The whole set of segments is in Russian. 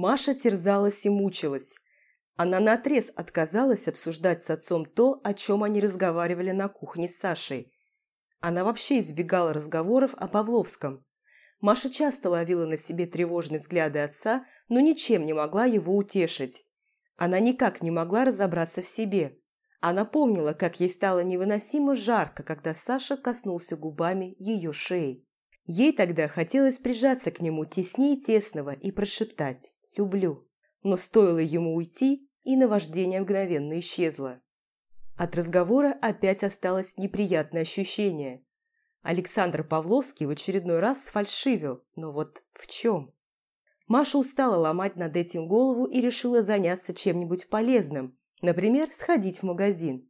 Маша терзалась и мучилась. Она наотрез отказалась обсуждать с отцом то, о чем они разговаривали на кухне с Сашей. Она вообще избегала разговоров о Павловском. Маша часто ловила на себе тревожные взгляды отца, но ничем не могла его утешить. Она никак не могла разобраться в себе. Она помнила, как ей стало невыносимо жарко, когда Саша коснулся губами ее шеи. Ей тогда хотелось прижаться к нему теснее тесного и прошептать «люблю». Но стоило ему уйти, и наваждение мгновенно исчезло. От разговора опять осталось неприятное ощущение. Александр Павловский в очередной раз сфальшивил, но вот в чем? Маша устала ломать над этим голову и решила заняться чем-нибудь полезным, например, сходить в магазин.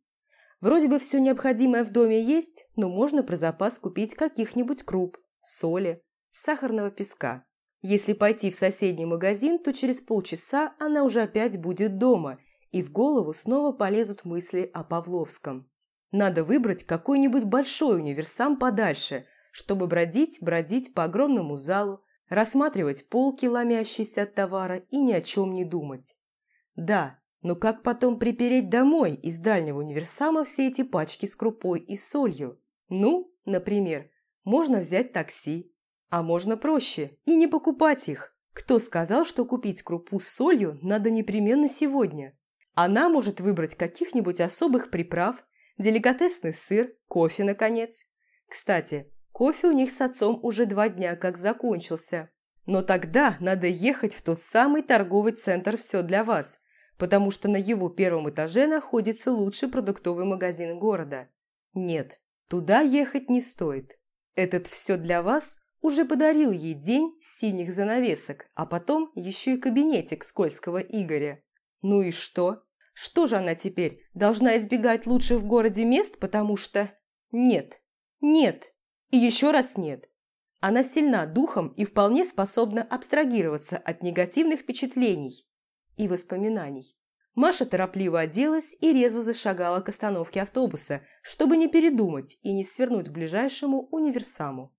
Вроде бы все необходимое в доме есть, но можно про запас купить каких-нибудь круп, соли, сахарного песка. Если пойти в соседний магазин, то через полчаса она уже опять будет дома, и в голову снова полезут мысли о Павловском. Надо выбрать какой-нибудь большой универсам подальше, чтобы бродить, бродить по огромному залу, рассматривать полки, ломящиеся от товара, и ни о чем не думать. Да, но как потом припереть домой из дальнего универсама все эти пачки с крупой и солью? Ну, например, можно взять такси, а можно проще и не покупать их. Кто сказал, что купить крупу с солью надо непременно сегодня? Она может выбрать каких-нибудь особых приправ, деликатесный сыр, кофе, наконец. Кстати, кофе у них с отцом уже два дня как закончился. Но тогда надо ехать в тот самый торговый центр «Все для вас», потому что на его первом этаже находится лучший продуктовый магазин города. Нет, туда ехать не стоит. Этот «Все для вас» уже подарил ей день синих занавесок, а потом еще и кабинетик скользкого Игоря. Ну и что? Что же она теперь, должна избегать лучших в городе мест, потому что... Нет, нет и еще раз нет. Она сильна духом и вполне способна абстрагироваться от негативных впечатлений и воспоминаний. Маша торопливо оделась и резво зашагала к остановке автобуса, чтобы не передумать и не свернуть к ближайшему универсаму.